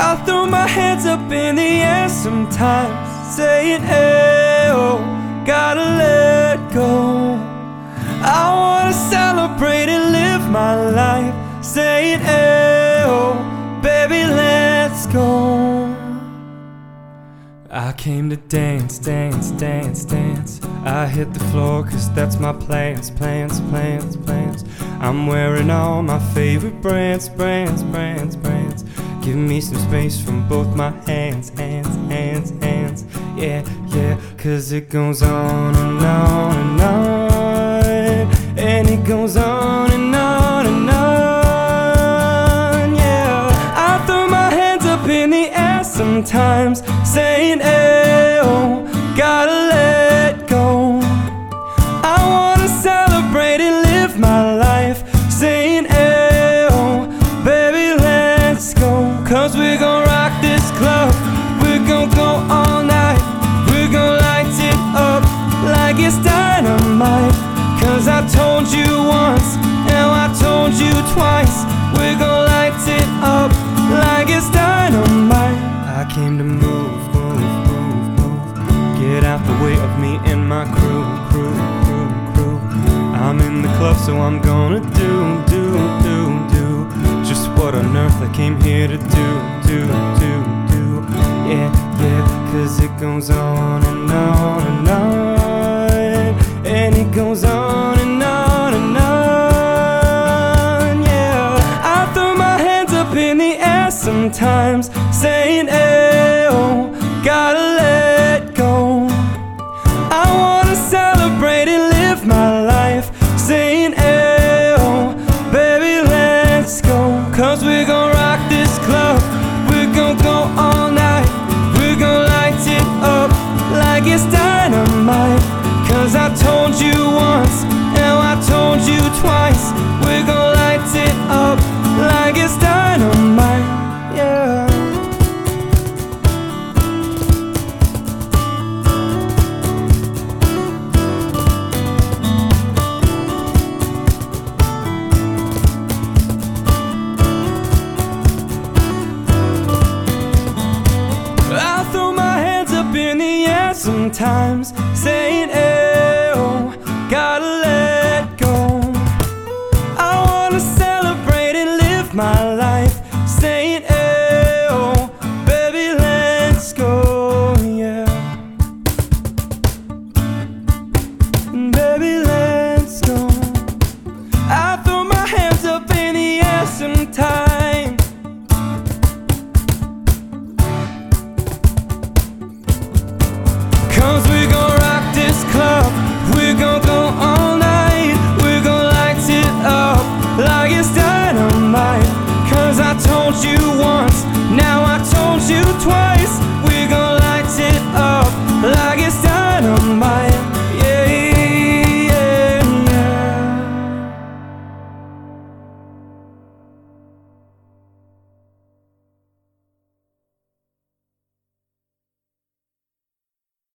I throw my hands up in the air sometimes, saying, Hey, oh, gotta let go. I wanna celebrate and live my life, saying, Hey, oh, baby, let's go. I came to dance, dance, dance, dance. I hit the floor cause that's my plans, plans, plans, plans. I'm wearing all my favorite brands, brands, brands, brands. Give me some space from both my hands, hands, hands, hands. Yeah, yeah, cause it goes on and on and on. And it goes on and on and on. Yeah, I throw my hands up in the air sometimes, saying, came to move, move, move, move. Get out the way of me and my crew, crew, crew, crew. I'm in the club, so I'm gonna do, do, do, do. Just what on earth I came here to do, do, do, do. Yeah, yeah, cause it goes on and on and on. And it goes on and on and on. Yeah, I throw my hands up in the air sometimes, saying, Hey, sometimes, saying, you.